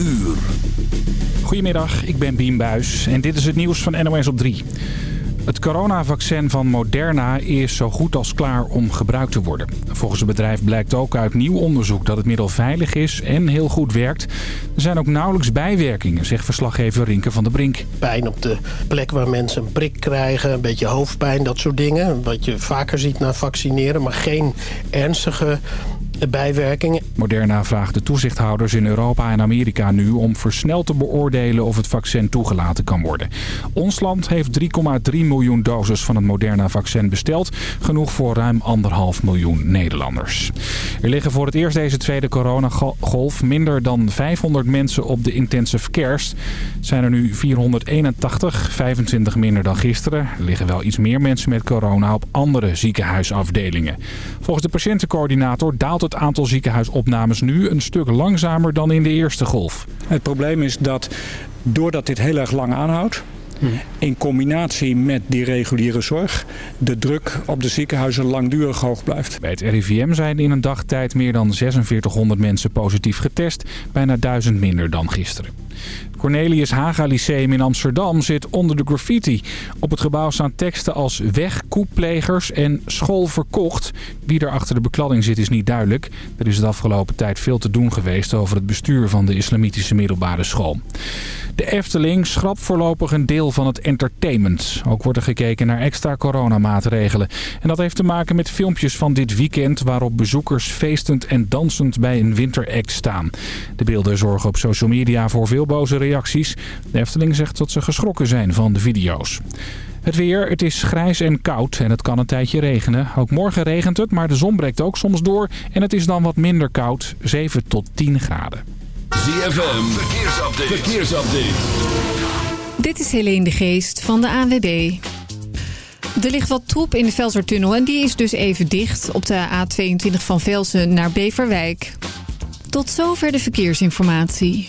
uur. Goedemiddag, ik ben Bien Buis en dit is het nieuws van NOS op 3. Het coronavaccin van Moderna is zo goed als klaar om gebruikt te worden. Volgens het bedrijf blijkt ook uit nieuw onderzoek dat het middel veilig is en heel goed werkt. Er zijn ook nauwelijks bijwerkingen, zegt verslaggever Rinke van der Brink. Pijn op de plek waar mensen een prik krijgen, een beetje hoofdpijn, dat soort dingen. Wat je vaker ziet na vaccineren, maar geen ernstige bijwerkingen. Moderna vraagt de toezichthouders in Europa en Amerika nu om versneld te beoordelen of het vaccin toegelaten kan worden. Ons land heeft 3,3 miljoen doses van het Moderna-vaccin besteld. Genoeg voor ruim anderhalf miljoen Nederlanders. Er liggen voor het eerst deze tweede coronagolf minder dan 500 mensen op de intensive cares. Zijn er nu 481, 25 minder dan gisteren. Er liggen wel iets meer mensen met corona op andere ziekenhuisafdelingen. Volgens de patiëntencoördinator daalt het aantal ziekenhuisopnames nu een stuk langzamer dan in de eerste golf. Het probleem is dat doordat dit heel erg lang aanhoudt, in combinatie met die reguliere zorg de druk op de ziekenhuizen langdurig hoog blijft. Bij het RIVM zijn in een dagtijd meer dan 4600 mensen positief getest. Bijna 1000 minder dan gisteren. Cornelius Haga Lyceum in Amsterdam zit onder de graffiti. Op het gebouw staan teksten als weg, koeplegers en school verkocht. Wie er achter de bekladding zit is niet duidelijk. Er is de afgelopen tijd veel te doen geweest over het bestuur van de islamitische middelbare school. De Efteling schrapt voorlopig een deel van het entertainment. Ook wordt er gekeken naar extra coronamaatregelen. En dat heeft te maken met filmpjes van dit weekend... waarop bezoekers feestend en dansend bij een winteract staan. De beelden zorgen op social media voor veel boze reacties. De Efteling zegt dat ze geschrokken zijn van de video's. Het weer, het is grijs en koud en het kan een tijdje regenen. Ook morgen regent het, maar de zon breekt ook soms door. En het is dan wat minder koud, 7 tot 10 graden. ZFM, verkeersupdate. verkeersupdate. Dit is Helene de Geest van de ANWB. Er ligt wat troep in de Velsertunnel en die is dus even dicht op de A22 van Velsen naar Beverwijk. Tot zover de verkeersinformatie.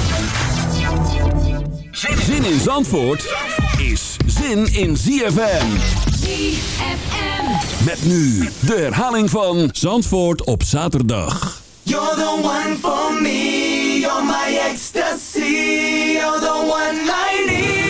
Zin in Zandvoort is zin in ZFM. ZFM. Met nu de herhaling van Zandvoort op zaterdag. You're the one for me, you're my ecstasy, you're the one I need.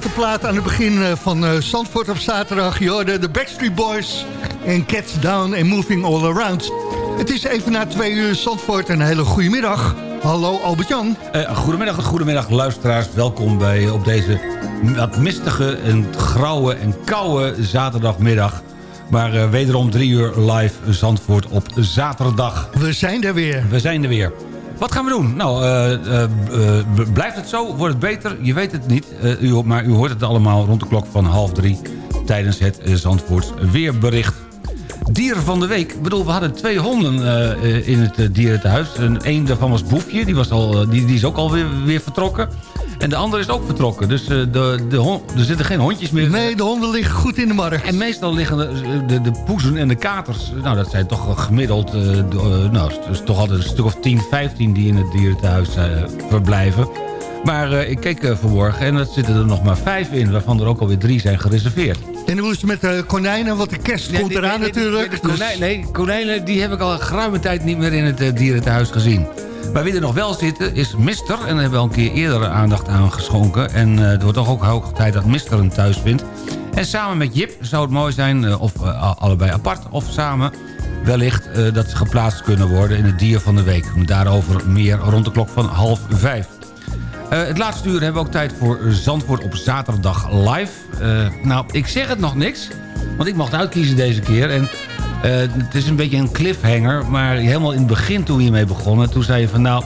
Foute plaat aan het begin eh, van eh, Zandvoort op zaterdag. Je hoorde de Backstreet Boys en Cats Down and Moving All Around. Het is even na twee uur Zandvoort. Een hele goede middag. Hallo Albert-Jan. Eh, goedemiddag, goedemiddag luisteraars. Welkom bij op deze wat mistige en grauwe en koude zaterdagmiddag. Maar wederom drie uur live Zandvoort op zaterdag. We zijn er weer. We zijn er weer. Wat gaan we doen? Nou, eh, eh, eh, blijft het zo? Wordt het beter? Je weet het niet. U, maar u hoort het allemaal rond de klok van half drie... tijdens het Zandvoorts weerbericht. Dieren van de week. Ik bedoel, we hadden twee honden in het uh, dierentehuis. En één daarvan was Boefje. Die, was al, die, die is ook alweer weer vertrokken. En de andere is ook vertrokken. Dus eh, de, de hond, er zitten geen hondjes meer. Nee, de honden liggen goed in de markt. En meestal liggen de, de, de poezen en de katers... Nou, dat zijn toch gemiddeld... eh, de- eh, nou, het is toch altijd een stuk of 10, 15 die in het dierentehuis eh, verblijven. Maar eh, ik keek eh, vanmorgen en er zitten er nog maar vijf in... waarvan er ook alweer drie zijn gereserveerd. En hoe is het met de konijnen? Want de kerst Nee, komt eraan nee, nee, natuurlijk. Dus- nee, konijnen die heb ik al een geruime tijd niet meer in het dierentehuis gezien. Maar wie er nog wel zitten is Mister. En daar hebben we al een keer eerder aandacht aan geschonken. En eh, het wordt toch ook hoog tijd dat Mister een thuis vindt. En samen met Jip zou het mooi zijn, eh, of eh, allebei apart of samen... wellicht dat ze geplaatst kunnen worden in het dier van de week. Daarover meer rond de klok van half vijf. Het laatste uur hebben we ook tijd voor Zandvoort op zaterdag live. Nou, ik zeg het nog niks, want ik mocht uitkiezen deze keer. En het is een beetje een cliffhanger, maar helemaal in het begin toen we hiermee begonnen... toen zei je van nou,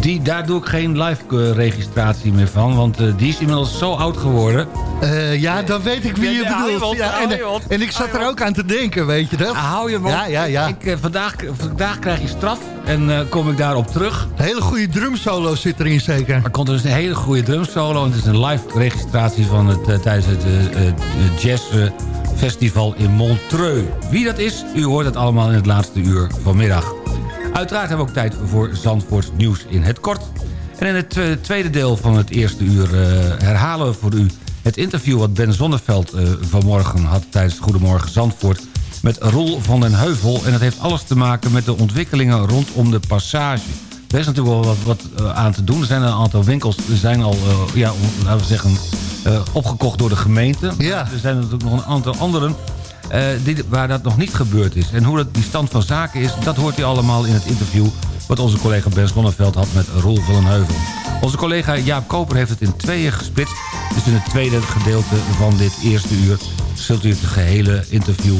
die, daar doe ik geen live eh, registratie meer van... want eh, die is inmiddels zo oud geworden. Eh, ja, dan weet ik wie je ja, hou je bedoelt. Ja, hou en, je en ik zat er ook aan te denken, weet je dat? Hou je mond. Ja, ja, ja. Ik, eh, vandaag, vandaag krijg je straf en eh, kom ik daarop terug. Een hele goede drumsolo zit erin zeker. Er komt dus een hele goede drumsolo. En het is een live registratie van het, eh, tijdens het eh, eh, Jazz eh, Festival in Montreux. Wie dat is, u hoort het allemaal in het laatste uur vanmiddag. Uiteraard hebben we ook tijd voor Zandvoorts nieuws in het kort. En in het twe- tweede deel van het eerste uur eh, herhalen we voor u... het interview wat Ben Zonneveld eh, vanmorgen had tijdens Goedemorgen Zandvoort... met Roel van den Heuvel. En dat heeft alles te maken met de ontwikkelingen rondom de passage. Er is natuurlijk wel wat, wat eh, aan te doen. Er zijn een aantal winkels die zijn al, eh, ja, laten we zeggen, eh, opgekocht door de gemeente. Ja. Er zijn natuurlijk nog een aantal anderen die, waar dat nog niet gebeurd is. En hoe dat, die stand van zaken is, dat hoort u allemaal in het interview... wat onze collega Ben Zonneveld had met Roel Heuvel. Onze collega Jaap Koper heeft het in tweeën gesplitst. Dus in het tweede gedeelte van dit eerste uur... zult u het gehele interview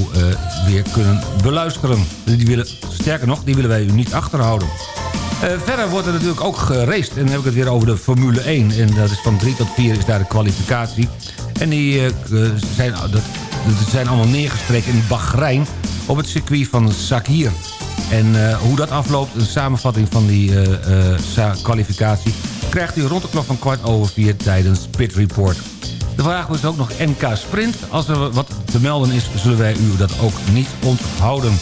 weer kunnen beluisteren. Die willen, sterker nog, die willen wij u niet achterhouden. Eh, verder wordt er natuurlijk ook geraced. En dan heb ik het weer over de Formule 1. En dat is van 3 tot 4 is daar de kwalificatie. En die eh, k- zijn, dat, zijn allemaal neergestreken in Bahrein... op het circuit van Sakir. En eh, hoe dat afloopt, een samenvatting van die eh, eh, kwalificatie... krijgt u rond de klok van kwart over vier tijdens Pit Report. De vraag is ook nog NK Sprint. Als er wat te melden is, zullen wij u dat ook niet onthouden.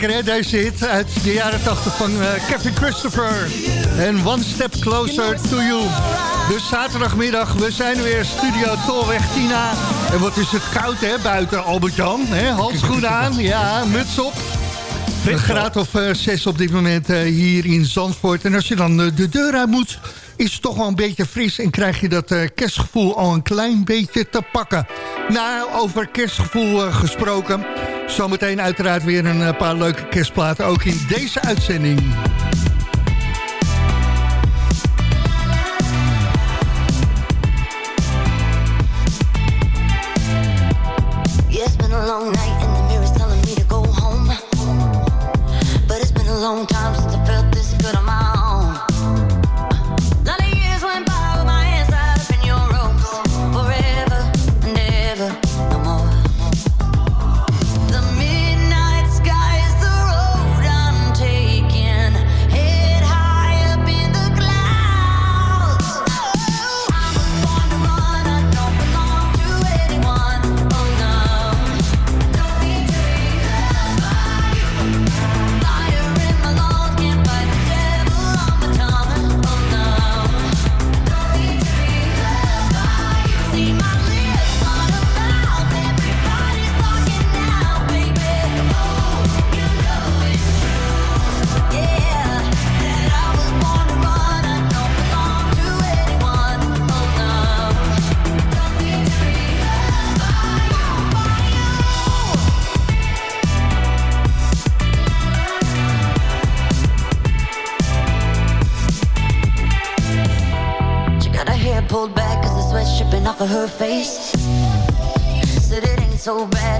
Lekker hè, deze hit uit de jaren 80 van eh, Kevin Christopher. En One Step Closer to You. Dus zaterdagmiddag, we zijn weer Studio Tolweg Tina. En wat is het koud hè, buiten Albert-Jan. Handschoenen aan, ja, muts op. Een graad of eh, zes op dit moment eh, hier in Zandvoort. En als je dan de deur uit moet, is het toch wel een beetje fris... en krijg je dat kerstgevoel al een klein beetje te pakken. Nou, over kerstgevoel gesproken... zometeen uiteraard weer een eh, paar leuke kerstplaten... ook in deze uitzending. Face. Said it ain't so bad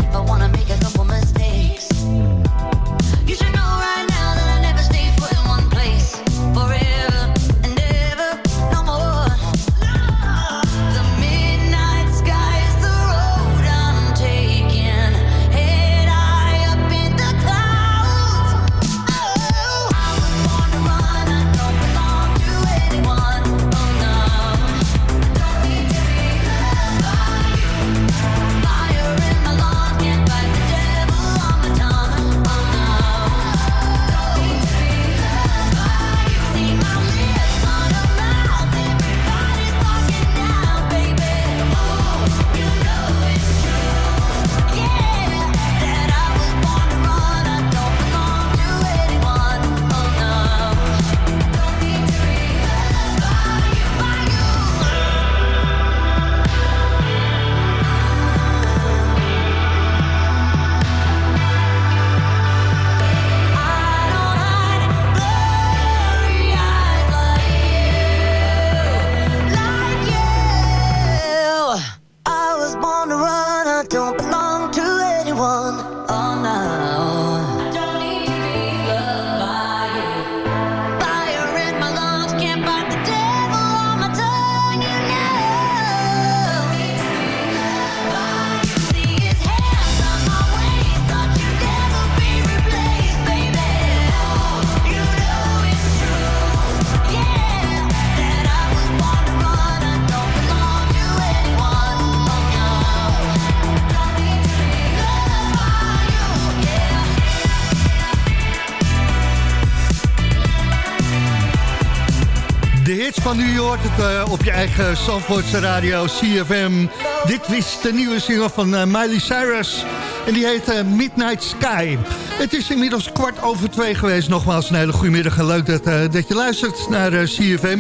van nu, je hoort het eh, op je eigen Zandvoortse radio, CFM. Dit is de nieuwe single van eh, Miley Cyrus. En die heet eh, Midnight Sky. Het is inmiddels kwart over twee geweest. Nogmaals een hele goede middag en leuk dat, dat je luistert naar CFM.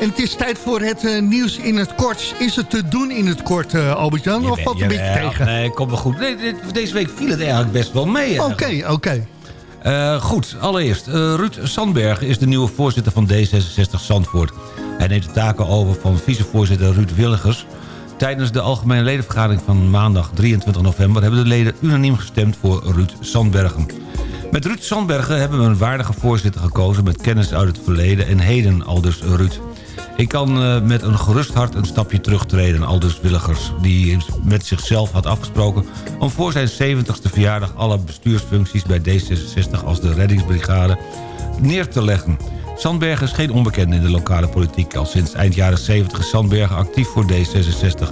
En het is tijd voor het nieuws in het kort. Is het te doen in het kort, Albert-Jan? Of valt het een beetje tegen? Nee, komt wel goed. Deze week viel het eigenlijk best wel mee. Oké, oké. Goed, allereerst. eh, Ruud Sandbergen is de nieuwe voorzitter van D66 Zandvoort. Hij neemt de taken over van vicevoorzitter Ruud Willigers. Tijdens de algemene ledenvergadering van maandag 23 november... hebben de leden unaniem gestemd voor Ruud Sandbergen. Met Ruud Sandbergen hebben we een waardige voorzitter gekozen... met kennis uit het verleden en heden, aldus Ruud. Ik kan eh, met een gerust hart een stapje terugtreden, aldus Willigers... die met zichzelf had afgesproken om voor zijn 70ste verjaardag... alle bestuursfuncties bij D66 als de reddingsbrigade neer te leggen. Sandbergen is geen onbekende in de lokale politiek. Al sinds eind jaren 70 is Sandbergen actief voor D66.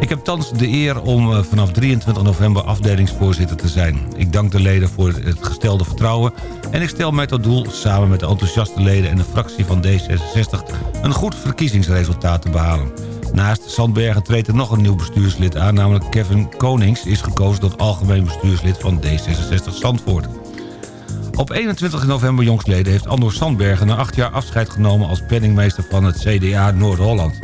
Ik heb thans de eer om eh, vanaf 23 november afdelingsvoorzitter te zijn. Ik dank de leden voor het gestelde vertrouwen... en ik stel mij tot doel samen met de enthousiaste leden en de fractie van D66... een goed verkiezingsresultaat te behalen. Naast Sandbergen treedt er nog een nieuw bestuurslid aan... namelijk Kevin Konings is gekozen tot algemeen bestuurslid van D66 Zandvoort. Op 21 november jongstleden heeft Andor Sandbergen... na acht jaar afscheid genomen als penningmeester van het CDA Noord-Holland.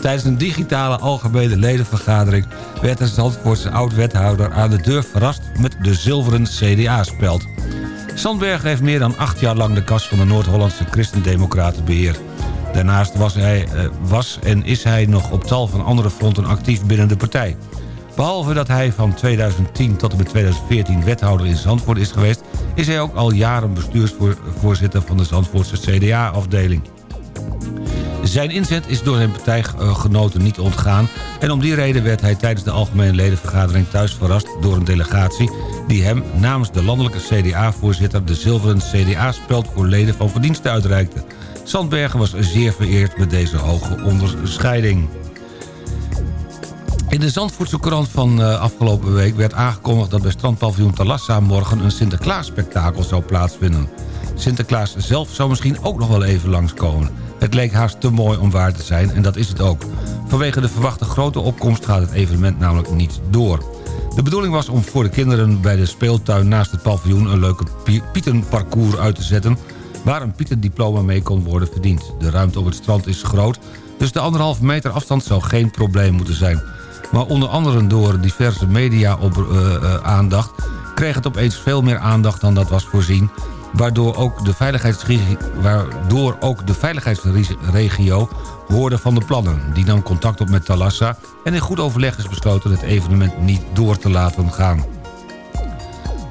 Tijdens een digitale algemene ledenvergadering... werd de Zandvoortse oud-wethouder aan de deur verrast... met de zilveren CDA-speld. Sandbergen heeft meer dan acht jaar lang de kas van de Noord-Hollandse Christendemocraten beheerd. Daarnaast was, hij, eh, was en is hij nog op tal van andere fronten actief binnen de partij. Behalve dat hij van 2010 tot en met 2014 wethouder in Zandvoort is geweest... is hij ook al jaren bestuursvoorzitter van de Zandvoortse CDA-afdeling. Zijn inzet is door zijn partijgenoten niet ontgaan... en om die reden werd hij tijdens de algemene ledenvergadering thuis verrast... door een delegatie die hem namens de landelijke CDA-voorzitter... de zilveren CDA-speld voor leden van verdiensten uitreikte. Sandbergen was zeer vereerd met deze hoge onderscheiding. In de Zandvoortse krant van uh, afgelopen week werd aangekondigd... dat bij strandpaviljoen Talassa morgen een Sinterklaas-spektakel zou plaatsvinden. Sinterklaas zelf zou misschien ook nog wel even langskomen. Het leek haast te mooi om waar te zijn en dat is het ook. Vanwege de verwachte grote opkomst gaat het evenement namelijk niet door. De bedoeling was om voor de kinderen bij de speeltuin naast het paviljoen... een leuke pietenparcours uit te zetten... waar een pietendiploma mee kon worden verdiend. De ruimte op het strand is groot, dus de anderhalve meter afstand zou geen probleem moeten zijn. Maar onder andere door diverse media op uh, uh, aandacht... kreeg het opeens veel meer aandacht dan dat was voorzien waardoor ook de, veiligheidsregio, waardoor ook de hoorde van de plannen. Die nam contact op met Talassa en in goed overleg is besloten het evenement niet door te laten gaan.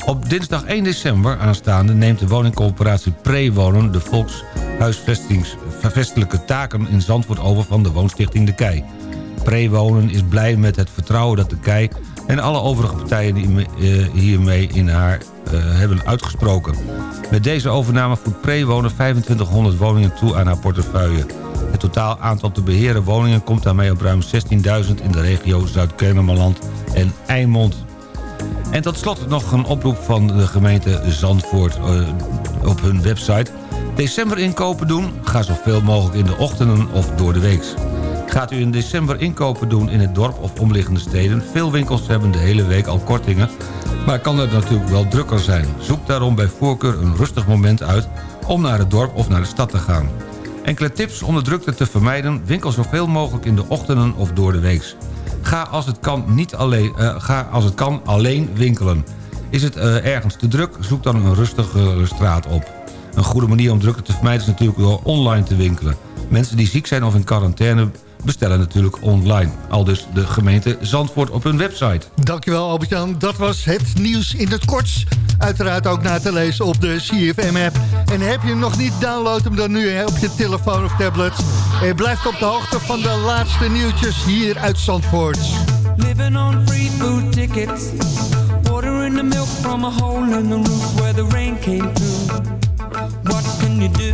Op dinsdag 1 december aanstaande neemt de woningcoöperatie Prewonen... de volkshuisvestelijke taken in Zandvoort over van de woonstichting De Kei. Prewonen is blij met het vertrouwen dat De Kei en alle overige partijen die hiermee in haar uh, hebben uitgesproken. Met deze overname voegt Prewonen 2500 woningen toe aan haar portefeuille. Het totaal aantal te beheren woningen komt daarmee op ruim 16.000 in de regio Zuid-Kennemerland en Eimond. En tot slot nog een oproep van de gemeente Zandvoort uh, op hun website. December inkopen doen? Ga zoveel mogelijk in de ochtenden of door de weeks. Gaat u in december inkopen doen in het dorp of omliggende steden? Veel winkels hebben de hele week al kortingen... maar kan het natuurlijk wel drukker zijn. Zoek daarom bij voorkeur een rustig moment uit... om naar het dorp of naar de stad te gaan. Enkele tips om de drukte te vermijden... winkel zoveel mogelijk in de ochtenden of door de weeks. Ga als het kan, niet alleen, uh, ga als het kan alleen winkelen. Is het uh, ergens te druk, zoek dan een rustige straat op. Een goede manier om drukte te vermijden is natuurlijk door online te winkelen. Mensen die ziek zijn of in quarantaine bestellen natuurlijk online. Al dus de gemeente Zandvoort op hun website. Dankjewel Albert-Jan. Dat was het nieuws in het kort. Uiteraard ook na te lezen op de CFM-app. En heb je hem nog niet, download hem dan nu op je telefoon of tablet. En blijf op de hoogte van de laatste nieuwtjes hier uit Zandvoort. Living on free food tickets. Water in the milk from a hole in the roof where the rain came through. What can you do?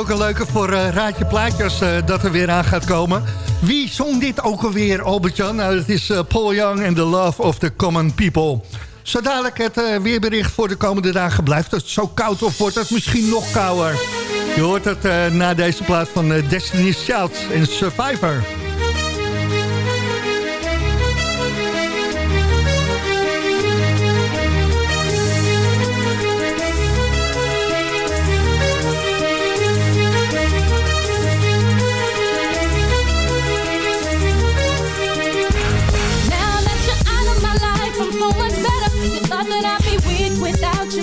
ook een leuke voor eh, Raadje Plaatjes eh, dat er weer aan gaat komen. Wie zong dit ook alweer, Albert-Jan? Nou, het is eh, Paul Young en The Love of the Common People. Zo dadelijk het weerbericht voor de komende dagen. Blijft het zo koud of wordt het misschien nog kouder? Je hoort het na deze plaat van Destiny's Child en Survivor.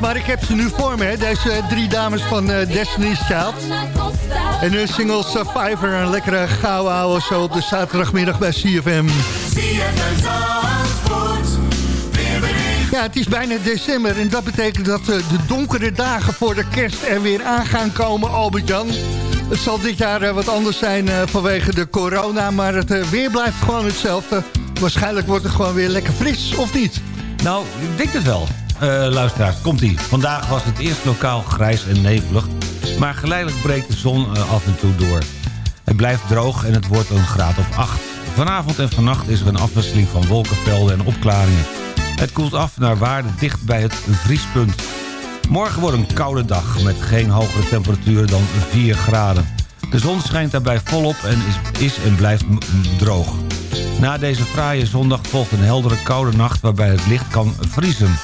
maar ik heb ze nu voor me. Deze drie dames van eh, Destiny's Child. En hun single Survivor, een lekkere gouden ouwe zo op de zaterdagmiddag bij CFM. Ja, het is bijna december en dat betekent dat eh, de donkere dagen voor de kerst er weer aan gaan komen, Albert-Jan. Het zal dit jaar eh, wat anders zijn vanwege de corona, maar het weer blijft gewoon hetzelfde. Waarschijnlijk wordt het gewoon weer lekker fris, of niet? Nou, ik denk het wel. Eh, luisteraars, komt-ie. Vandaag was het eerst lokaal grijs en nevelig... maar geleidelijk breekt de zon eh, af en toe door. Het blijft droog en het wordt een graad of 8. Vanavond en vannacht is er een afwisseling van wolkenvelden en opklaringen. Het koelt af naar waarde dicht bij het vriespunt. Morgen wordt een koude dag met geen hogere temperaturen dan 4 graden. De zon schijnt daarbij volop en is, en blijft droog. Na deze fraaie zondag volgt een heldere koude nacht waarbij het licht kan vriezen.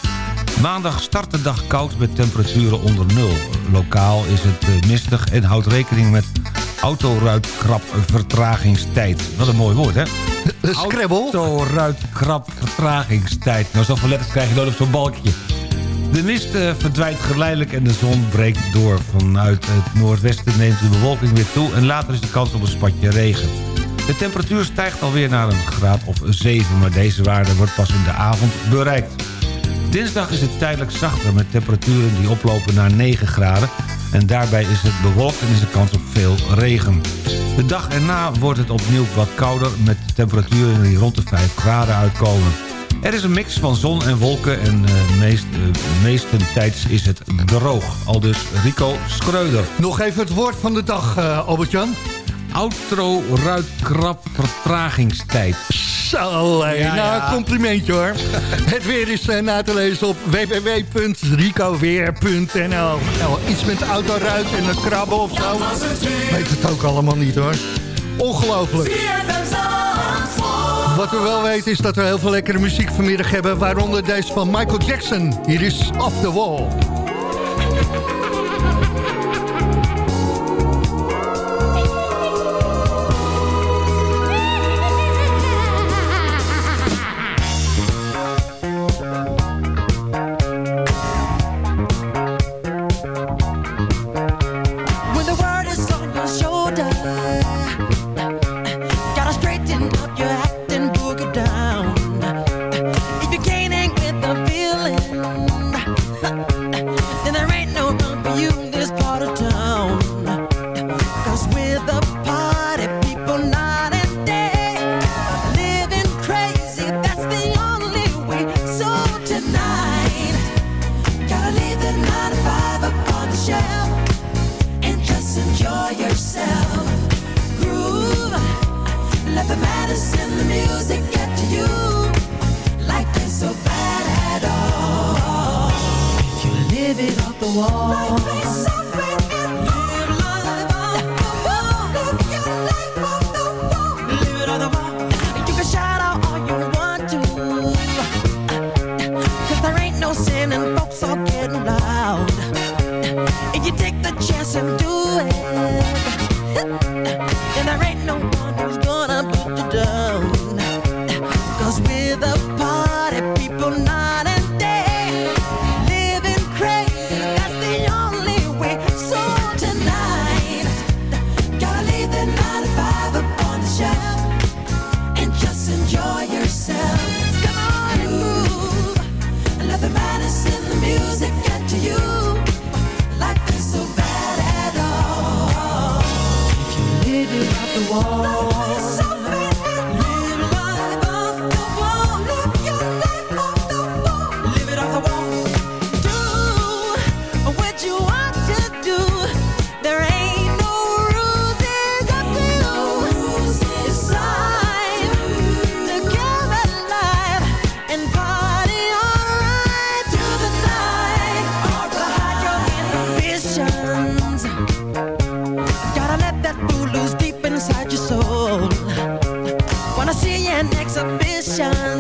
Maandag start de dag koud met temperaturen onder nul. Lokaal is het eh, mistig en houdt rekening met autoruitkrap vertragingstijd. Wat een mooi woord, hè? Scrabble? Autoruitkrap vertragingstijd. Nou, zoveel letters krijg je nooit op zo'n balkje. De mist eh, verdwijnt geleidelijk en de zon breekt door. Vanuit het noordwesten neemt de bewolking weer toe... en later is de kans op een spatje regen. De temperatuur stijgt alweer naar een graad of 7... maar deze waarde wordt pas in de avond bereikt. Dinsdag is het tijdelijk zachter met temperaturen die oplopen naar 9 graden... en daarbij is het bewolkt en is de kans op veel regen. De dag erna wordt het opnieuw wat kouder... met temperaturen die rond de 5 graden uitkomen. Er is een mix van zon en wolken en eh, meest, eh, meestentijds is het droog. Al dus Rico Schreuder. Nog even het woord van de dag, eh, Albert-Jan. Outro ruitkrap vertragingstijd. Zo, hé. Ja, nou, ja. complimentje hoor. het weer is eh, na te lezen op www.ricoweer.nl Nou, Iets met autoruit en een krabben of zo. Weet het ook allemaal niet hoor. Ongelooflijk. Wat we wel weten is dat we heel veel lekkere muziek vanmiddag hebben. Waaronder deze van Michael Jackson. Hier is Off the Wall. Wanna see an exhibition?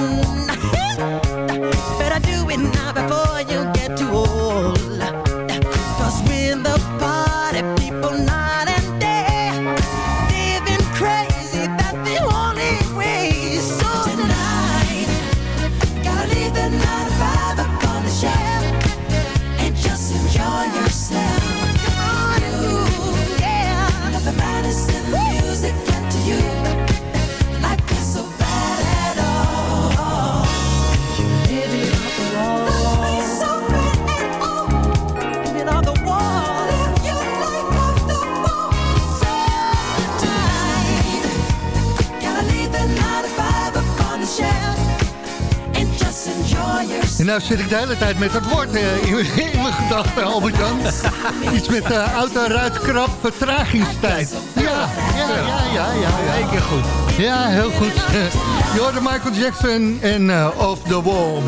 Nou zit ik de hele tijd met dat woord eh, in, in mijn gedachten, Albert-Jan. Iets met uh, auto-ruitkrap vertragingstijd. Ja, ja, ja, ja, ja. ja. Eén keer goed. Ja, heel goed. Je hoorde Michael Jackson en uh, Off the Wall.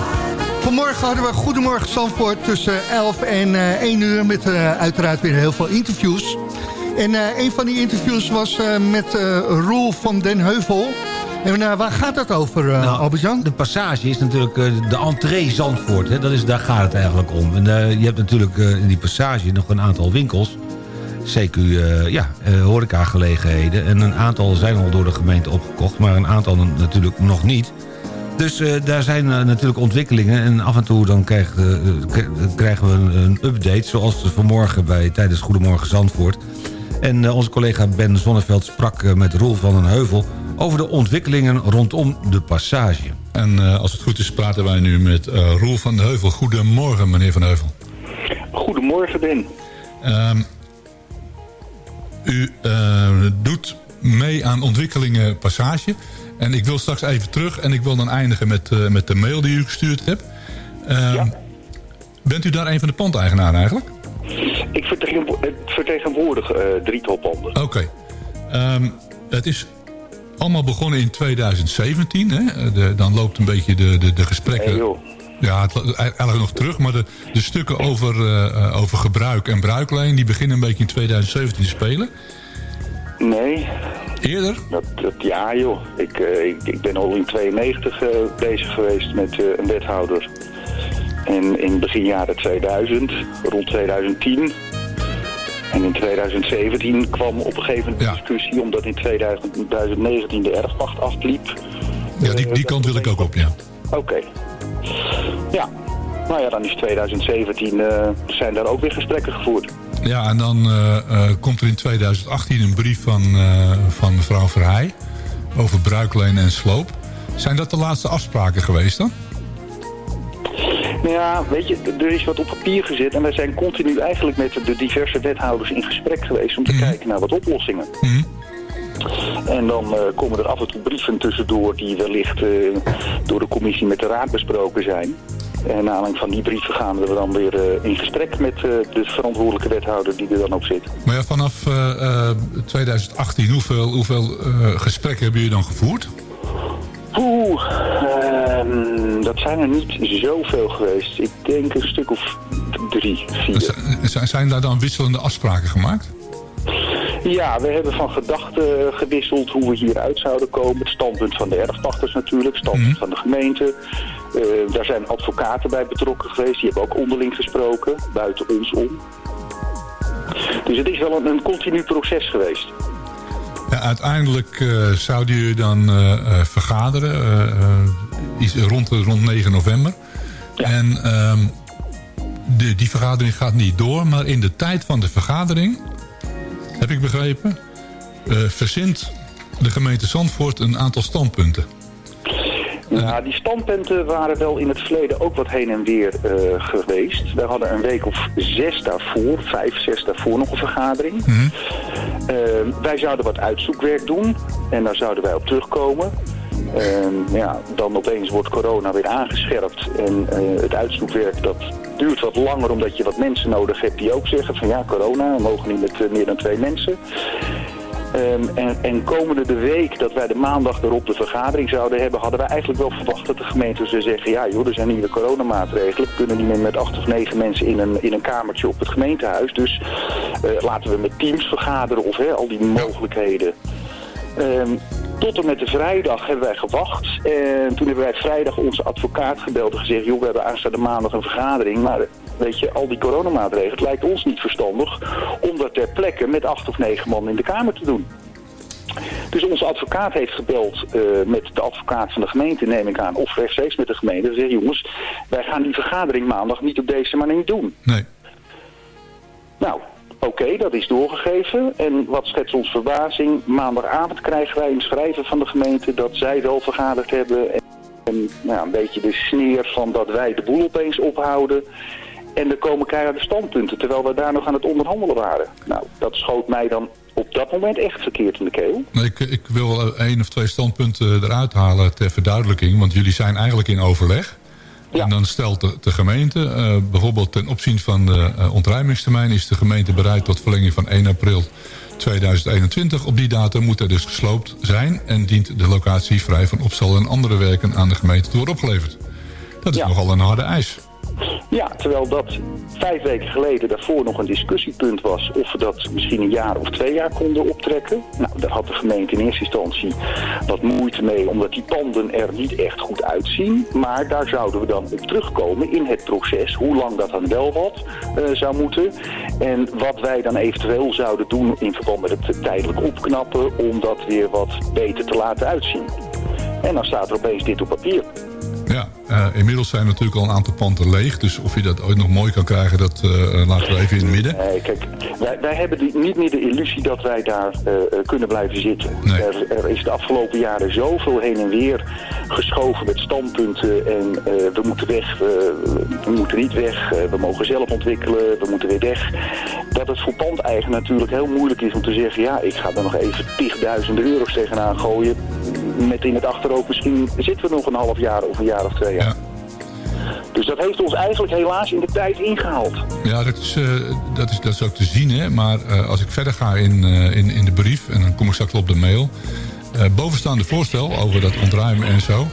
Vanmorgen hadden we Goedemorgen Zandvoort tussen 11 en uh, 1 uur... met uiteraard weer heel veel interviews. En een van die interviews was met Roel van den Heuvel. En uh, waar gaat dat over, uh, nou, Albert-Jan? De passage is natuurlijk uh, de entree Zandvoort. Hè? Dat is, daar gaat het eigenlijk om. En uh, je hebt natuurlijk in die passage nog een aantal winkels. CQ, ja, horecagelegenheden. En een aantal zijn al door de gemeente opgekocht. Maar een aantal natuurlijk nog niet. Dus daar zijn natuurlijk ontwikkelingen. En af en toe dan krijg, krijgen we een, een, update. Zoals vanmorgen bij, tijdens Goedemorgen Zandvoort. En onze collega Ben Zonneveld sprak met Roel van den Heuvel... over de ontwikkelingen rondom de passage. En uh, als het goed is praten wij nu met uh, Roel van den Heuvel. Goedemorgen, meneer van Heuvel. Goedemorgen, Ben. Um, u uh, doet mee aan ontwikkelingen passage. En ik wil straks even terug en ik wil dan eindigen met, uh, met de mail die u gestuurd hebt. Um, ja. Bent u daar een van de pandeigenaren eigenlijk? Ik vertegenwoordig uh, drie toppanden. Oké. Okay. Um, het is allemaal begonnen in 2017. Hè? De, dan loopt een beetje de, de, de gesprekken... Hey, ja, het, eigenlijk nog terug, maar de, de stukken over, uh, over gebruik en bruiklijn... die beginnen een beetje in 2017 te spelen. Nee. Eerder? Dat, dat, ja joh, ik, uh, ik, ik ben al in 92 uh, bezig geweest met een wethouder. En in begin jaren 2000, rond 2010... En in 2017 kwam op een gegeven moment ja. discussie... omdat in 2019 de erfpacht afliep. Ja, die, die kant wil ik ook op, ja. Oké. Okay. Ja, nou ja, dan is 2017 uh, zijn daar ook weer gesprekken gevoerd. Ja, en dan uh, uh, komt er in 2018 een brief van, van mevrouw Verheij over bruikleen en sloop. Zijn dat de laatste afspraken geweest dan? Nou ja, weet je, er is wat op papier gezet en wij zijn continu eigenlijk met de diverse wethouders in gesprek geweest om te mm. kijken naar wat oplossingen. Mm. En dan uh, komen er af en toe brieven tussendoor die wellicht uh, door de commissie met de raad besproken zijn. En naar aanleiding van die brieven gaan we dan weer uh, in gesprek met de verantwoordelijke wethouder die er dan op zit. Maar ja, vanaf 2018, hoeveel, hoeveel gesprekken hebben jullie dan gevoerd? Oeh, um, dat zijn er niet zoveel geweest. Ik denk een stuk of drie, vier. Z zijn daar dan wisselende afspraken gemaakt? Ja, we hebben van gedachten gewisseld hoe we hieruit zouden komen. Het standpunt van de erfpachters natuurlijk, het standpunt mm. van de gemeente. Uh, daar zijn advocaten bij betrokken geweest. Die hebben ook onderling gesproken, buiten ons om. Dus het is wel een, een continu proces geweest. Ja, uiteindelijk uh, zouden jullie dan uh, vergaderen, iets rond, rond 9 november. Ja. En um, de, die vergadering gaat niet door, maar in de tijd van de vergadering, heb ik begrepen, verzint de gemeente Zandvoort een aantal standpunten. Ja, die standpunten waren wel in het verleden ook wat heen en weer uh, geweest. We hadden een week of zes daarvoor, vijf, zes daarvoor nog een vergadering. Mm -hmm. Uh, wij zouden wat uitzoekwerk doen en daar zouden wij op terugkomen. Uh, ja, dan opeens wordt corona weer aangescherpt en uh, het uitzoekwerk dat duurt wat langer omdat je wat mensen nodig hebt die ook zeggen van ja, corona, we mogen niet met meer dan twee mensen. Um, en, en, komende de week dat wij de maandag erop de vergadering zouden hebben... hadden wij eigenlijk wel verwacht dat de gemeente zou zeggen... ja joh, er zijn nieuwe coronamaatregelen. We kunnen niet meer met acht of negen mensen in een, in een kamertje op het gemeentehuis. Dus uh, laten we met teams vergaderen of hè, al die mogelijkheden. Um, tot en met de vrijdag hebben wij gewacht. En toen hebben wij vrijdag onze advocaat gebeld en gezegd... joh, we hebben aanstaande maandag een vergadering... maar weet je, al die coronamaatregelen, het lijkt ons niet verstandig... om dat ter plekke met acht of negen man in de Kamer te doen. Dus onze advocaat heeft gebeld uh, met de advocaat van de gemeente, neem ik aan, of rechtstreeks met de gemeente. En zegt, jongens, wij gaan die vergadering maandag niet op deze manier doen. Nee. Nou, oké, okay, dat is doorgegeven. En wat schetst ons verbazing? Maandagavond krijgen wij een schrijven van de gemeente dat zij wel vergaderd hebben. En, en nou, een beetje de sneer van dat wij de boel opeens ophouden. En er komen keiharde standpunten, terwijl we daar nog aan het onderhandelen waren. Nou, dat schoot mij dan op dat moment echt verkeerd in de keel. Ik, ik wil één of twee standpunten eruit halen ter verduidelijking. Want jullie zijn eigenlijk in overleg. En dan stelt de, de gemeente, eh, bijvoorbeeld ten opzien van de eh, ontruimingstermijn... is de gemeente bereid tot verlenging van 1 april 2021. Op die datum moet er dus gesloopt zijn... en dient de locatie vrij van opstal en andere werken aan de gemeente te worden opgeleverd. Dat is nogal een harde eis. Ja, terwijl dat vijf weken geleden daarvoor nog een discussiepunt was of we dat misschien een jaar of twee jaar konden optrekken. Nou, daar had de gemeente in eerste instantie wat moeite mee, omdat die panden er niet echt goed uitzien. Maar daar zouden we dan op terugkomen in het proces, hoe lang dat dan wel wat eh, zou moeten. En wat wij dan eventueel zouden doen in verband met het tijdelijk opknappen, om dat weer wat beter te laten uitzien. En dan staat er opeens dit op papier. Ja, eh, inmiddels zijn natuurlijk al een aantal panden leeg. Dus of je dat ooit nog mooi kan krijgen, dat eh, laten we even in het midden. Nee, kijk, wij, wij hebben die, niet meer de illusie dat wij daar eh, eh, kunnen blijven zitten. Er, er is de afgelopen jaren zoveel heen en weer geschoven met standpunten. En eh, we moeten weg, we, we moeten niet weg, eh, we mogen zelf ontwikkelen, we moeten weer weg. Dat het voor pandeigenaar natuurlijk heel moeilijk is om te zeggen... ja, ik ga er nog even tigduizenden euro's tegenaan gooien. Met in het achterhoofd misschien zitten we nog een half jaar of een jaar of twee jaar. Dus dat heeft ons eigenlijk helaas in de tijd ingehaald. Ja, dat is, eh, dat is, dat is ook te zien. Hè? Maar eh, als ik verder ga in, eh, in, in de brief, en dan kom ik straks op de mail... eh, bovenstaande voorstel over dat ontruimen en zo...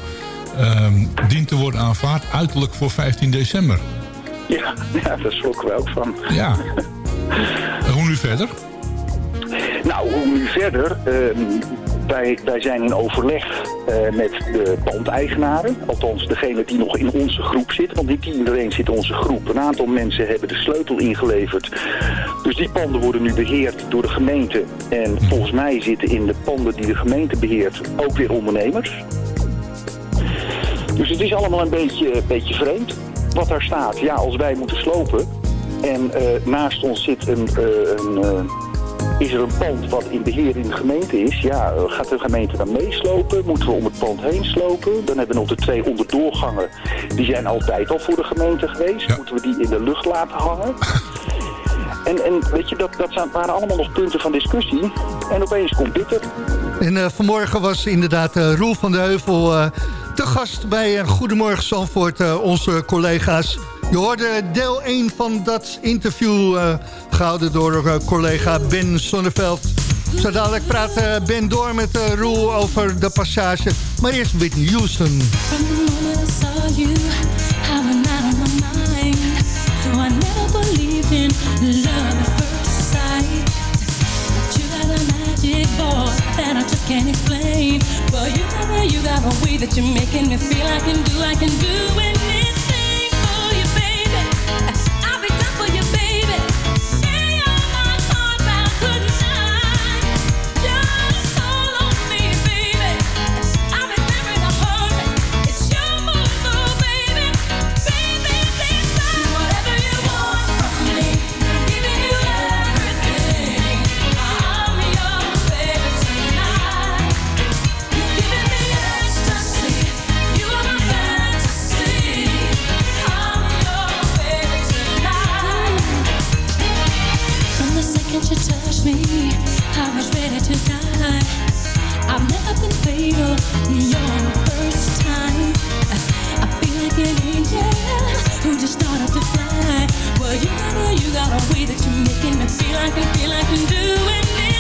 ehm, dient te worden aanvaard uiterlijk voor 15 december. Ja, ja daar schrokken we ook van. Ja. Hoe nu verder? Nou, hoe nu verder? Wij, wij zijn in overleg eh, met de pandeigenaren. Althans, degene die nog in onze groep zitten. Want niet iedereen zit in onze groep. Een aantal mensen hebben de sleutel ingeleverd. Dus die panden worden nu beheerd door de gemeente. En volgens mij zitten in de panden die de gemeente beheert ook weer ondernemers. Dus het is allemaal een beetje, beetje vreemd wat daar staat. Ja, als wij moeten slopen en eh, naast ons zit een, eh, een, is er een pand wat in beheer in de gemeente is. Ja, eh, gaat de gemeente dan meeslopen? Moeten we om het pand heen slopen? Dan hebben we nog de twee onderdoorgangen. Die zijn altijd al voor de gemeente geweest. Moeten we die in de lucht laten hangen? En, en weet je, dat, dat waren allemaal nog punten van discussie. En opeens komt dit er. En eh, vanmorgen was inderdaad eh, Roel van de Heuvel te gast bij Goedemorgen Zandvoort, onze collega's. Je hoorde deel 1 van dat interview eh, gehouden door eh, collega Ben Sonneveld. Zo dadelijk praat eh, Ben door met Roel over de passage. Maar eerst Whitney Houston. But a that I just can't explain. Well, you got you got a way that you're making me feel I can do, I can do anything Well, you know you got a way that you're making me feel I can feel I can do anything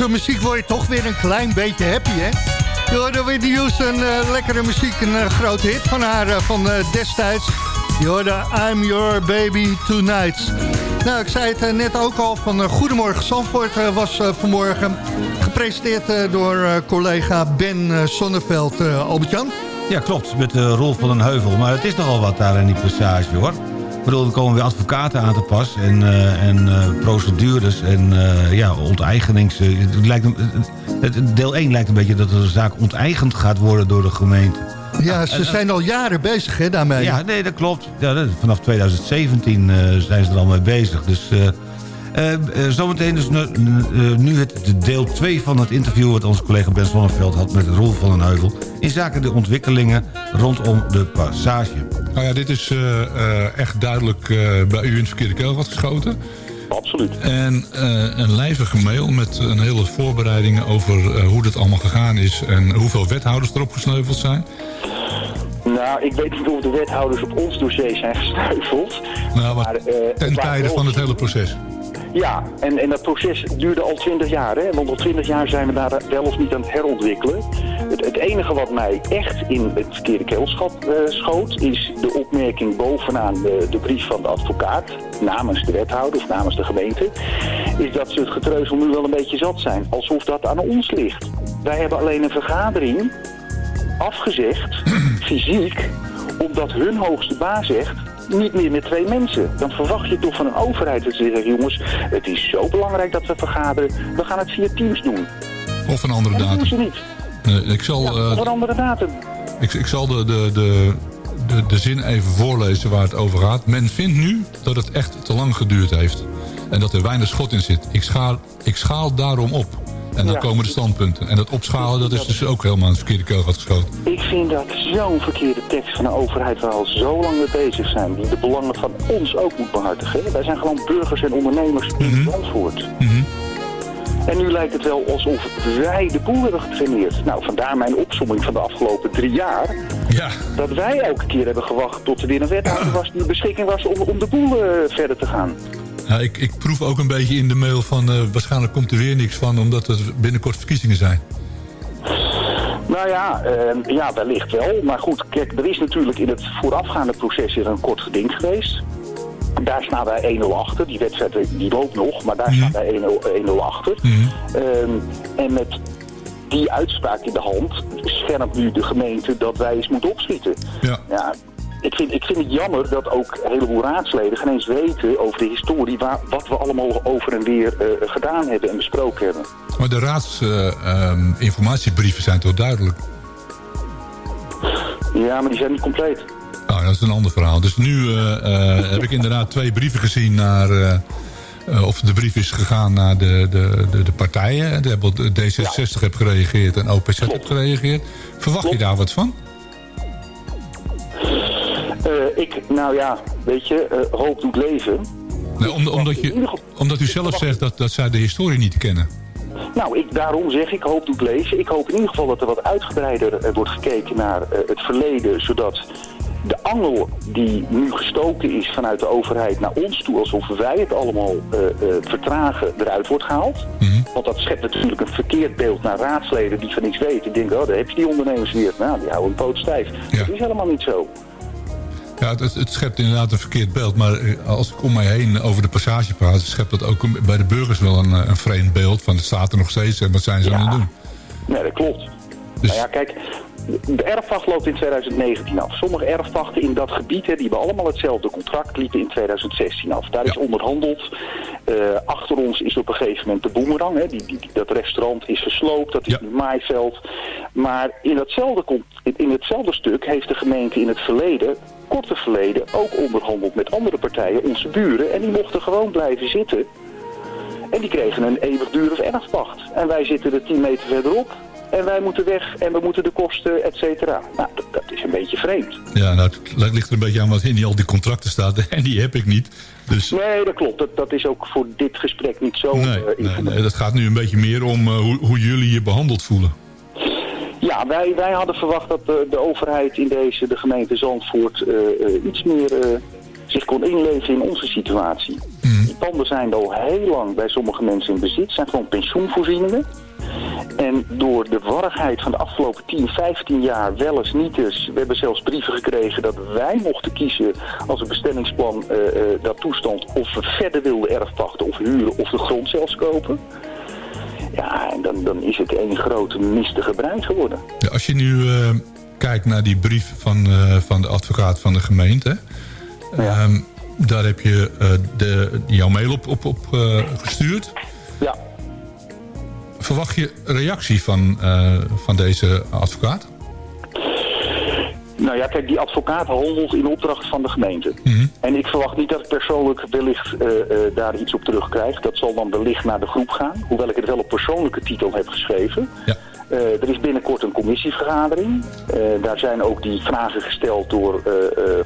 Soort muziek word je toch weer een klein beetje happy, hè? Je hoorde Whitney Houston, eh, lekkere muziek, een eh, grote hit van haar eh, van destijds. Je hoorde I'm Your Baby Tonight. Nou, ik zei het net ook al, van Goedemorgen Zandvoort was vanmorgen. Gepresenteerd door collega Ben Sonneveld, Albert-Jan. Ja, klopt. Met de rol van een heuvel. Maar het is nogal wat daar in die passage, hoor. Bedoel, er komen weer advocaten aan te pas. En, eh, en eh, procedures en eh, ja, onteigenings... het lijkt, het, deel 1 lijkt een beetje dat de zaak onteigend gaat worden door de gemeente. Ja, ze en- zijn al jaren bezig hè, daarmee. Ja, nee, dat klopt. Ja, vanaf 2017 eh, zijn ze er al mee bezig. Dus eh, eh, zometeen dus nu, eh, nu het de deel 2 van het interview... wat onze collega Ben Sonneveld had met Roel van den Heuvel... in zaken de ontwikkelingen rondom de passage. Nou ja, dit is eh, eh, echt duidelijk eh, bij u in het verkeerde keelgat geschoten. Absoluut. En eh, een lijvige mail met een hele voorbereidingen over hoe dat allemaal gegaan is... en hoeveel wethouders erop gesneuveld zijn. Nou, ik weet niet of de wethouders op ons dossier zijn gestuifeld. Nou, maar eh, het ten tijde van het hele proces. Ja, en, en dat proces duurde al twintig jaar. Hè? Want al twintig jaar zijn we daar wel of niet aan het herontwikkelen. Het, het enige wat mij echt in het verkeerde eh, schoot... is de opmerking bovenaan de, de brief van de advocaat... namens de wethouder of namens de gemeente... is dat ze het getreuzel nu wel een beetje zat zijn. Alsof dat aan ons ligt. Wij hebben alleen een vergadering afgezegd, fysiek... omdat hun hoogste baas zegt niet meer met twee mensen. Dan verwacht je toch van een overheid dat ze zeggen... jongens, het is zo belangrijk dat we vergaderen. We gaan het via Teams doen. Of een andere En dat doen datum. ze niet. Eh, ik zal, eh, Of een andere datum. ik, ik zal de, de, de, de, de zin even voorlezen waar het over gaat. Men vindt nu dat het echt te lang geduurd heeft. En dat er weinig schot in zit. Ik schaal, ik schaal daarom op. En dan Ja. komen de standpunten. En dat opschalen, dat is dus ook helemaal in het verkeerde keelgat geschoten. Ik vind dat zo'n verkeerde tekst van een overheid waar we al zo lang mee bezig zijn. Die de belangen van ons ook moet behartigen. Wij zijn gewoon burgers en ondernemers in Zandvoort. En nu lijkt het wel alsof wij de boel hebben getraineerd. Nou, vandaar mijn opsomming van de afgelopen drie jaar. Ja. Dat wij elke keer hebben gewacht tot er weer een wethouder was die beschikking was om, om de boel eh, verder te gaan. Ja, ik, ik proef ook een beetje in de mail van... eh, waarschijnlijk komt er weer niks van... omdat er binnenkort verkiezingen zijn. Nou ja, eh, ja, wellicht wel. Maar goed, kijk, er is natuurlijk in het voorafgaande proces is een kort geding geweest. Daar staan wij 1-0 achter. Die wedstrijd eh, die loopt nog, maar daar staan wij 1-0 1-0 achter. Ehm, en met die uitspraak in de hand schermt nu de gemeente dat wij eens moeten opschieten. Ja. Ik, vind, ik vind het jammer dat ook een heleboel raadsleden geen eens weten over de historie... Waar, wat we allemaal over en weer eh, gedaan hebben en besproken hebben. Maar de raadsinformatiebrieven zijn toch duidelijk? Ja, maar die zijn niet compleet. Nou, dat is een ander verhaal. Dus nu eh, eh, heb ik inderdaad twee brieven gezien naar... eh, eh, of de brief is gegaan naar de, de, de, de partijen. De, hebben- D66 heeft gereageerd en OPZ heeft gereageerd. Verwacht je daar wat van? Ik, nou ja, weet je, eh, hoop doet leven. Om- omdat, je, omdat u zelf zegt dat, dat zij de historie niet kennen. Nou, ik, daarom zeg ik hoop doet leven. Ik hoop in ieder geval dat er wat uitgebreider eh, wordt gekeken naar eh, het verleden, zodat de angel die nu gestoken is vanuit de overheid naar ons toe, alsof wij het allemaal vertragen, eruit wordt gehaald. Want dat schept natuurlijk een verkeerd beeld naar raadsleden die van niks weten. Die denken, oh, daar heb je die ondernemers weer. Nou, die houden een poot stijf. Dat is helemaal niet zo. Ja, het, het schept inderdaad een verkeerd beeld. Maar eh, als ik om mij heen over de passage praat... schept dat ook bij de burgers wel een, eh, een vreemd beeld. Van het staat er nog steeds en wat zijn ze aan het doen? Nee, dat klopt. Nou ja, kijk, de erfpacht loopt in 2019 af. Sommige erfpachten in dat gebied, hè, die hebben allemaal hetzelfde contract, liepen in 2016 af. Daar is onderhandeld. Eh, achter ons is op een gegeven moment de boemerang. Hè, die, die, dat restaurant is gesloopt, dat is nu maaiveld. Maar in, datzelfde, in- hetzelfde stuk heeft de gemeente in het verleden, korte verleden, ook onderhandeld met andere partijen, onze buren. En die mochten gewoon blijven zitten. En die kregen een eeuwigdurende erfpacht. En wij zitten er 10 meter verderop. En wij moeten weg en we moeten de kosten, et cetera. Nou, dat, dat is een beetje vreemd. Ja, nou, het ligt er een beetje aan wat in die, al die contracten staat. En die heb ik niet. Dus Nee, dat klopt. Dat, dat is ook voor dit gesprek niet zo... nee, eh, nee, nee, dat gaat nu een beetje meer om eh, hoe, hoe jullie je behandeld voelen. Ja, wij, wij hadden verwacht dat de, de overheid in deze, de gemeente Zandvoort, eh, iets meer zich kon inleven in onze situatie. Die panden zijn al heel lang bij sommige mensen in bezit. zijn gewoon pensioenvoorzieningen. En door de warrigheid van de afgelopen 10, 15 jaar, wel eens niet eens. We hebben zelfs brieven gekregen dat wij mochten kiezen als een bestemmingsplan eh, eh, dat toestond. Of we verder wilden erfpachten of huren of de grond zelfs kopen. Ja, en dan, dan is het één grote mistige brei geworden. Ja, als je nu eh, kijkt naar die brief van, van de advocaat van de gemeente... ehm, daar heb je de, jouw mail op, op, op gestuurd. Ja. Verwacht je reactie van, eh, van deze advocaat? Nou ja, kijk, die advocaat handelt in opdracht van de gemeente. En ik verwacht niet dat ik persoonlijk wellicht eh, eh, daar iets op terugkrijg. Dat zal dan wellicht naar de groep gaan. Hoewel ik het wel op persoonlijke titel heb geschreven. Eh, er is binnenkort een commissievergadering. Daar zijn ook die vragen gesteld door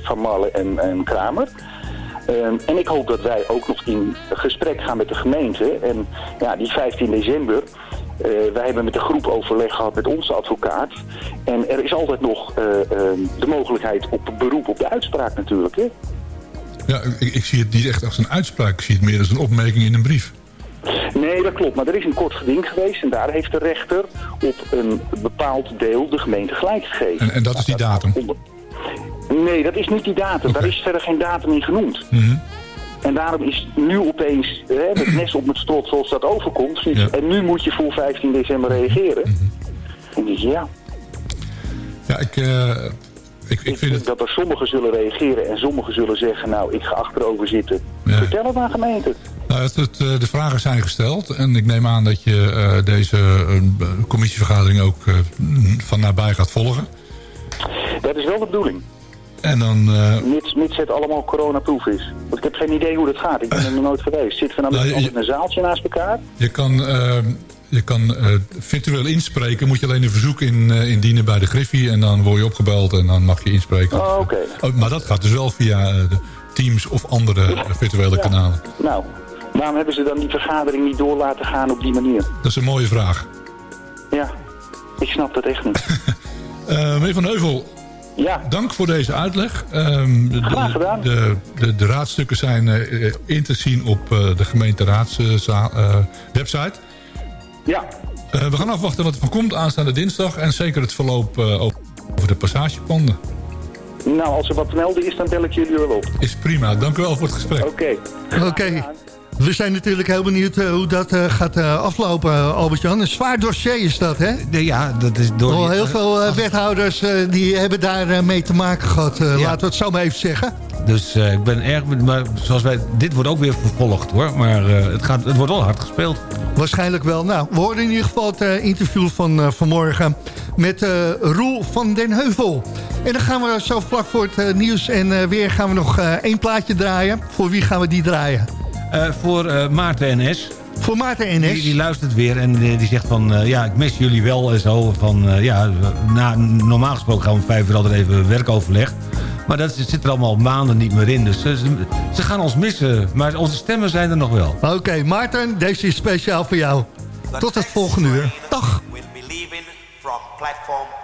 Van Marle en, en Kramer. Ehm, en ik hoop dat wij ook nog in gesprek gaan met de gemeente. En ja, die 15 december, eh, wij hebben met de groep overleg gehad met onze advocaat. En er is altijd nog eh, ehm, de mogelijkheid op beroep op de uitspraak natuurlijk. Hè? Ja, ik, ik zie het niet echt als een uitspraak. Ik zie het meer als een opmerking in een brief. Nee, dat klopt. Maar er is een kort geding geweest en daar heeft de rechter op een bepaald deel de gemeente gelijk gegeven. En, en dat is die datum? Nee, dat is niet die datum. Daar is verder geen datum in genoemd. Mhm. En daarom is nu opeens hè, het mes op het strot zoals dat overkomt. En nu moet je voor 15 december reageren. Mhm. En ik, ja, Ja, ik, eh, ik, ik vind het... dat er sommigen zullen reageren en sommigen zullen zeggen... nou, ik ga achterover zitten. Vertel het aan gemeente. Nou, het, het, eh, de vragen zijn gesteld en ik neem aan dat je eh, deze commissievergadering ook van nabij gaat volgen. Dat is wel de bedoeling. En dan... eh, Mits, mits het allemaal coronaproof is. Want ik heb geen idee hoe dat gaat. Ik ben er nog nooit geweest. Zitten we nou Nou, je- in een zaaltje naast elkaar? Je kan, eh, je kan eh, virtueel inspreken. Moet je alleen een verzoek in, indienen bij de Griffie. En dan word je opgebeld en dan mag je inspreken. Oh, oké. Oh, maar dat gaat dus wel via de Teams of andere virtuele Ja. kanalen. Nou, waarom hebben ze dan die vergadering niet door laten gaan op die manier? Dat is een mooie vraag. Ja, ik snap dat echt niet. Meneer Van Heuvel, ja. dank voor deze uitleg. Ehm, de, Graag gedaan. De, de, de raadstukken zijn eh, in te zien op eh, de gemeenteraadswebsite. website. Ja. Eh, we gaan afwachten wat er van komt aanstaande dinsdag. En zeker het verloop eh, over de passagepanden. Nou, als er wat te melden is, dan bel ik jullie wel op. Is prima. Dank u wel voor het gesprek. Oké. Oké. We zijn natuurlijk heel benieuwd eh, hoe dat eh, gaat eh, aflopen, Albert-Jan. Een zwaar dossier is dat, hè? Ja, dat is door... Al heel veel eh, wethouders die hebben daar mee te maken gehad. eh, Laten we het zo maar even zeggen. Dus ik ben erg... Maar zoals wij... Dit wordt ook weer vervolgd, hoor. Maar het, gaat, het wordt wel hard gespeeld. Waarschijnlijk wel. Nou, we hoorden in ieder geval het interview van vanmorgen met Roel van den Heuvel. En dan gaan we zo vlak voor het nieuws en weer gaan we nog één plaatje draaien. Voor wie gaan we die draaien? Eh, voor eh, Maarten NS. Voor Maarten NS? Die, die luistert weer en die, die zegt van... eh, ja, ik mis jullie wel en zo. Van, eh, ja, na, normaal gesproken gaan we om vijf uur altijd even werkoverleg. Maar dat zit er allemaal maanden niet meer in. Dus ze, ze gaan ons missen. Maar onze stemmen zijn er nog wel. Oké, Maarten, deze is speciaal voor jou. Tot het volgende uur. Dag. will be leaving from platform